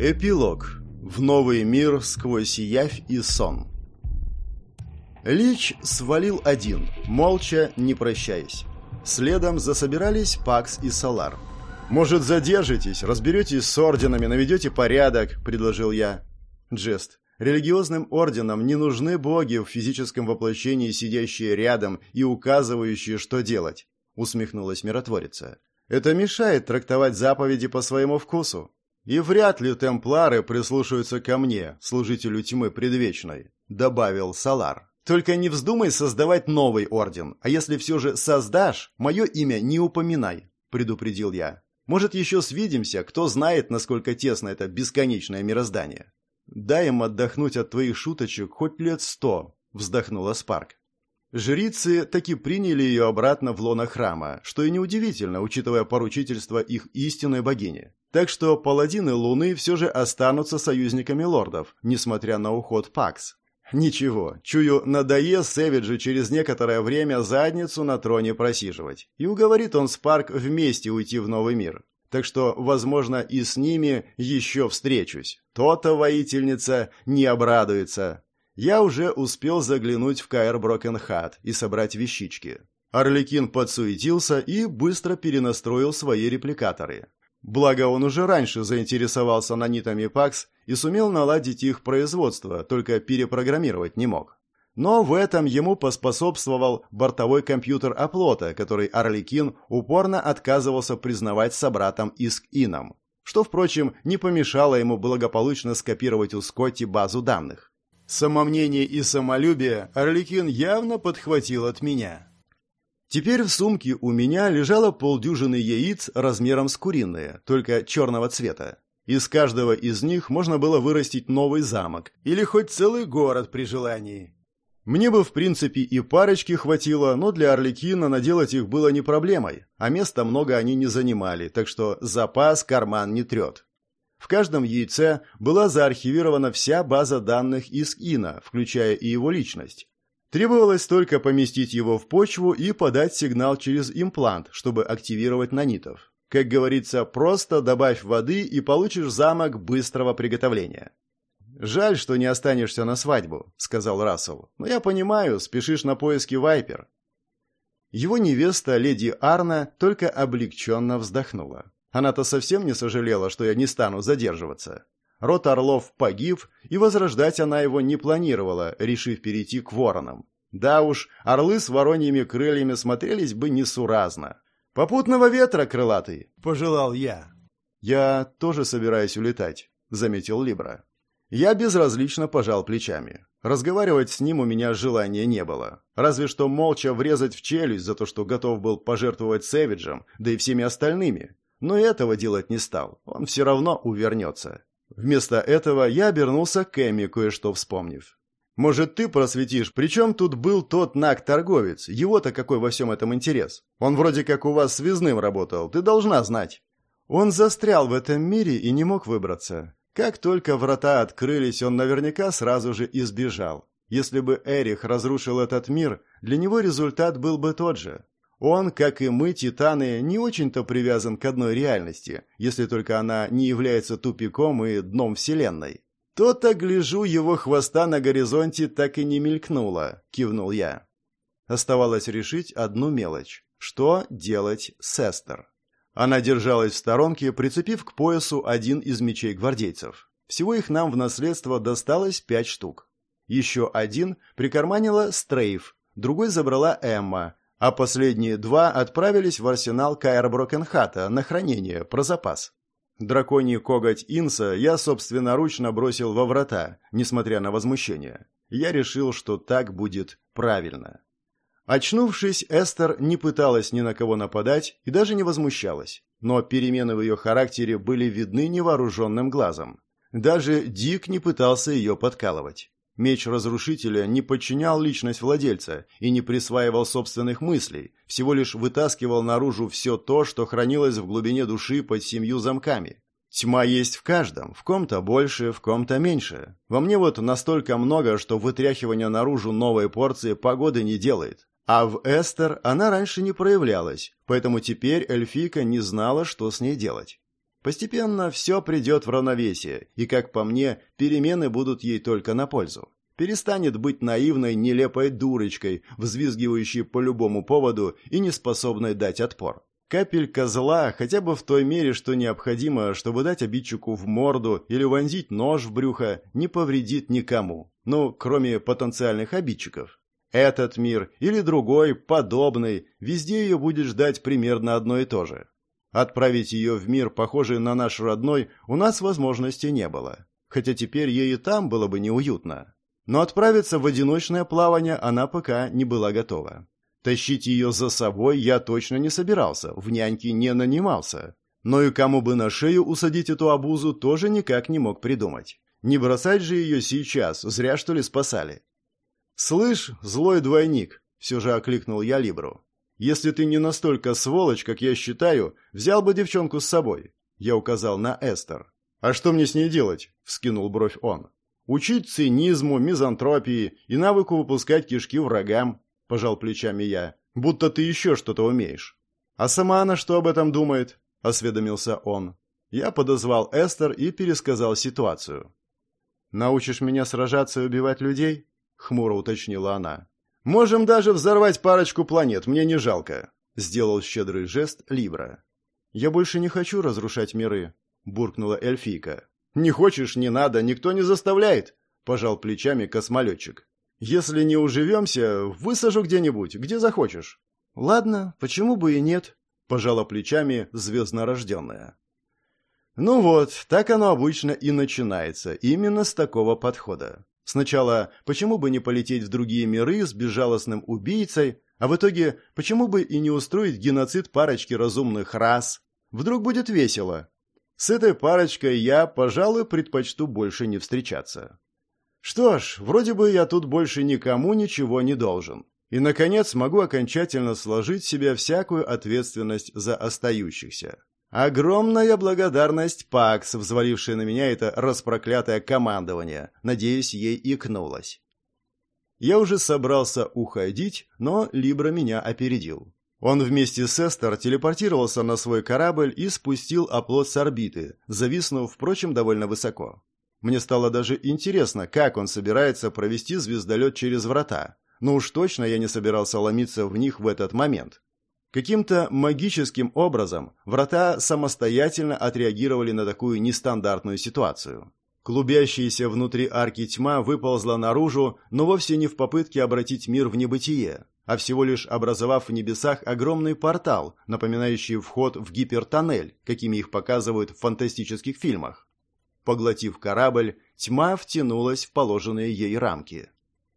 Эпилог. В новый мир сквозь явь и сон. Лич свалил один, молча, не прощаясь. Следом засобирались Пакс и Салар. «Может, задержитесь, разберетесь с орденами, наведете порядок», — предложил я. Джест. Религиозным орденам не нужны боги в физическом воплощении, сидящие рядом и указывающие, что делать, усмехнулась миротворица. Это мешает трактовать заповеди по своему вкусу. И вряд ли темплары прислушаются ко мне, служителю тьмы предвечной, добавил Салар. Только не вздумай создавать новый орден, а если все же создашь, мое имя не упоминай, предупредил я. Может, еще свидимся, кто знает, насколько тесно это бесконечное мироздание. Дай им отдохнуть от твоих шуточек хоть лет сто, вздохнула Спарк. Жрицы таки приняли ее обратно в лоно храма, что и неудивительно, учитывая поручительство их истинной богини. Так что паладины Луны все же останутся союзниками лордов, несмотря на уход Пакс. Ничего, чую, надоест Сэвиджи через некоторое время задницу на троне просиживать. И уговорит он Спарк вместе уйти в новый мир. Так что, возможно, и с ними еще встречусь. То-то воительница не обрадуется. Я уже успел заглянуть в Каэр Брокенхат и собрать вещички. Орликин подсуетился и быстро перенастроил свои репликаторы. Благо, он уже раньше заинтересовался нанитами ПАКС и сумел наладить их производство, только перепрограммировать не мог. Но в этом ему поспособствовал бортовой компьютер оплота, который Орликин упорно отказывался признавать собратом Иск-Ином, что, впрочем, не помешало ему благополучно скопировать у Скотти базу данных. Самомнение и самолюбие Орликин явно подхватил от меня. Теперь в сумке у меня лежало полдюжины яиц размером с куриные, только черного цвета. Из каждого из них можно было вырастить новый замок или хоть целый город при желании. Мне бы, в принципе, и парочки хватило, но для Орликина наделать их было не проблемой, а места много они не занимали, так что запас карман не трет. В каждом яйце была заархивирована вся база данных из Ина, включая и его личность. Требовалось только поместить его в почву и подать сигнал через имплант, чтобы активировать нанитов. Как говорится, просто добавь воды и получишь замок быстрого приготовления. «Жаль, что не останешься на свадьбу», — сказал Рассел. «Но я понимаю, спешишь на поиски Вайпер». Его невеста, леди Арна, только облегченно вздохнула. Она-то совсем не сожалела, что я не стану задерживаться. Род Орлов погиб, и возрождать она его не планировала, решив перейти к воронам. Да уж, орлы с вороньими крыльями смотрелись бы несуразно. «Попутного ветра, крылатый!» – пожелал я. «Я тоже собираюсь улетать», – заметил Либра. Я безразлично пожал плечами. Разговаривать с ним у меня желания не было. Разве что молча врезать в челюсть за то, что готов был пожертвовать Сэвиджем, да и всеми остальными. Но этого делать не стал. Он все равно увернется. Вместо этого я обернулся к Эми, кое-что вспомнив. «Может, ты просветишь, причем тут был тот наг-торговец? Его-то какой во всем этом интерес? Он вроде как у вас связным работал, ты должна знать». Он застрял в этом мире и не мог выбраться. Как только врата открылись, он наверняка сразу же избежал. Если бы Эрих разрушил этот мир, для него результат был бы тот же. Он, как и мы, титаны, не очень-то привязан к одной реальности, если только она не является тупиком и дном Вселенной. То-то, гляжу, его хвоста на горизонте так и не мелькнуло, кивнул я. Оставалось решить одну мелочь. Что делать с Эстер? Она держалась в сторонке, прицепив к поясу один из мечей гвардейцев. Всего их нам в наследство досталось пять штук. Еще один прикарманила Стрейф, другой забрала Эмма, а последние два отправились в арсенал Каэр Брокенхата на хранение, про запас. Драконий коготь Инса я собственноручно бросил во врата, несмотря на возмущение. Я решил, что так будет правильно. Очнувшись, Эстер не пыталась ни на кого нападать и даже не возмущалась, но перемены в ее характере были видны невооруженным глазом. Даже Дик не пытался ее подкалывать. Меч разрушителя не подчинял личность владельца и не присваивал собственных мыслей, всего лишь вытаскивал наружу все то, что хранилось в глубине души под семью замками. Тьма есть в каждом, в ком-то больше, в ком-то меньше. Во мне вот настолько много, что вытряхивание наружу новой порции погоды не делает. А в Эстер она раньше не проявлялась, поэтому теперь эльфийка не знала, что с ней делать. Постепенно все придет в равновесие, и, как по мне, перемены будут ей только на пользу. Перестанет быть наивной, нелепой дурочкой, взвизгивающей по любому поводу и неспособной дать отпор. Капелька зла, хотя бы в той мере, что необходимо, чтобы дать обидчику в морду или вонзить нож в брюхо, не повредит никому. Ну, кроме потенциальных обидчиков. Этот мир или другой, подобный, везде ее будет ждать примерно одно и то же. Отправить ее в мир, похожий на наш родной, у нас возможности не было. Хотя теперь ей и там было бы неуютно. Но отправиться в одиночное плавание она пока не была готова. Тащить ее за собой я точно не собирался, в няньки не нанимался. Но и кому бы на шею усадить эту обузу, тоже никак не мог придумать. Не бросать же ее сейчас, зря что ли спасали. «Слышь, злой двойник!» — все же окликнул я Либру. «Если ты не настолько сволочь, как я считаю, взял бы девчонку с собой». Я указал на Эстер. «А что мне с ней делать?» — вскинул бровь он. «Учить цинизму, мизантропии и навыку выпускать кишки врагам», — пожал плечами я. «Будто ты еще что-то умеешь». «А сама она что об этом думает?» — осведомился он. Я подозвал Эстер и пересказал ситуацию. «Научишь меня сражаться и убивать людей?» хмуро уточнила она. Можем даже взорвать парочку планет, мне не жалко, сделал щедрый жест Либра. Я больше не хочу разрушать миры, буркнула эльфийка. Не хочешь, не надо, никто не заставляет, пожал плечами космолетчик. Если не уживемся, высажу где-нибудь, где захочешь. Ладно, почему бы и нет, пожала плечами звезднорожденная. Ну вот, так оно обычно и начинается, именно с такого подхода. Сначала, почему бы не полететь в другие миры с безжалостным убийцей, а в итоге, почему бы и не устроить геноцид парочки разумных рас? Вдруг будет весело. С этой парочкой я, пожалуй, предпочту больше не встречаться. Что ж, вроде бы я тут больше никому ничего не должен. И, наконец, могу окончательно сложить в себя всякую ответственность за остающихся. Огромная благодарность Пакс, взвалившая на меня это распроклятое командование. Надеюсь, ей икнулось. Я уже собрался уходить, но Либра меня опередил. Он вместе с Эстер телепортировался на свой корабль и спустил оплот с орбиты, зависнув, впрочем, довольно высоко. Мне стало даже интересно, как он собирается провести звездолет через врата. Но уж точно я не собирался ломиться в них в этот момент. Каким-то магическим образом врата самостоятельно отреагировали на такую нестандартную ситуацию. Клубящаяся внутри арки тьма выползла наружу, но вовсе не в попытке обратить мир в небытие, а всего лишь образовав в небесах огромный портал, напоминающий вход в гипертоннель, какими их показывают в фантастических фильмах. Поглотив корабль, тьма втянулась в положенные ей рамки.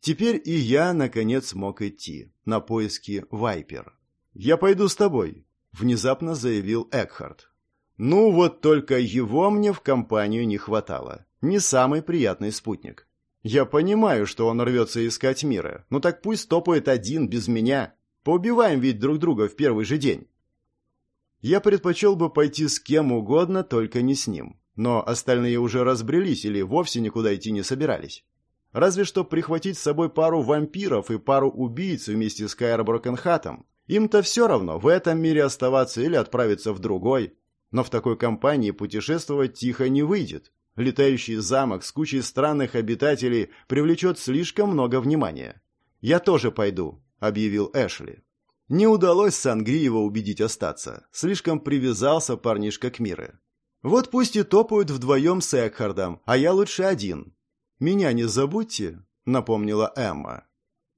Теперь и я, наконец, мог идти на поиски Вайпер. «Я пойду с тобой», — внезапно заявил Экхард. «Ну вот только его мне в компанию не хватало. Не самый приятный спутник. Я понимаю, что он рвется искать мира, но так пусть топает один, без меня. Поубиваем ведь друг друга в первый же день». Я предпочел бы пойти с кем угодно, только не с ним. Но остальные уже разбрелись или вовсе никуда идти не собирались. Разве что прихватить с собой пару вампиров и пару убийц вместе с Кайр Брокенхатом. Им-то все равно, в этом мире оставаться или отправиться в другой. Но в такой компании путешествовать тихо не выйдет. Летающий замок с кучей странных обитателей привлечет слишком много внимания. «Я тоже пойду», — объявил Эшли. Не удалось Сангриева убедить остаться. Слишком привязался парнишка к Мире. «Вот пусть и топают вдвоем с Экхардом, а я лучше один». «Меня не забудьте», — напомнила Эмма.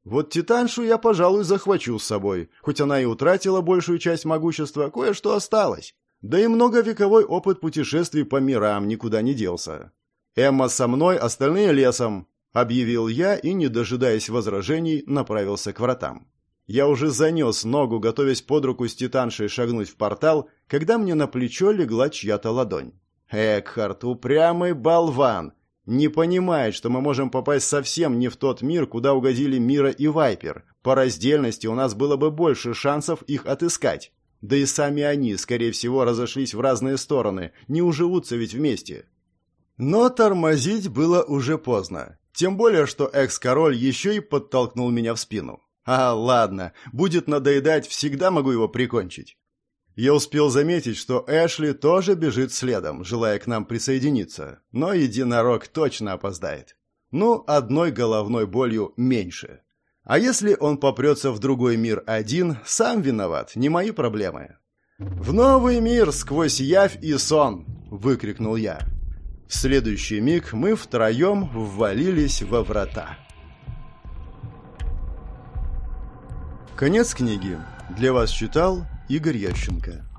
Вот Титаншу я, пожалуй, захвачу с собой. Хоть она и утратила большую часть могущества, кое-что осталось. Да и многовековой опыт путешествий по мирам никуда не делся. Эмма со мной, остальные лесом, объявил я и, не дожидаясь возражений, направился к вратам. Я уже занес ногу, готовясь под руку с Титаншей шагнуть в портал, когда мне на плечо легла чья-то ладонь. Экхард, упрямый болван! Не понимает, что мы можем попасть совсем не в тот мир, куда угодили Мира и Вайпер. По раздельности у нас было бы больше шансов их отыскать. Да и сами они, скорее всего, разошлись в разные стороны, не уживутся ведь вместе. Но тормозить было уже поздно. Тем более, что экс-король еще и подтолкнул меня в спину. А, ладно, будет надоедать, всегда могу его прикончить. Я успел заметить, что Эшли тоже бежит следом, желая к нам присоединиться, но единорог точно опоздает. Ну, одной головной болью меньше. А если он попрется в другой мир один, сам виноват, не мои проблемы. «В новый мир сквозь явь и сон!» — выкрикнул я. В следующий миг мы втроем ввалились во врата. Конец книги. Для вас читал Игорь Ященко.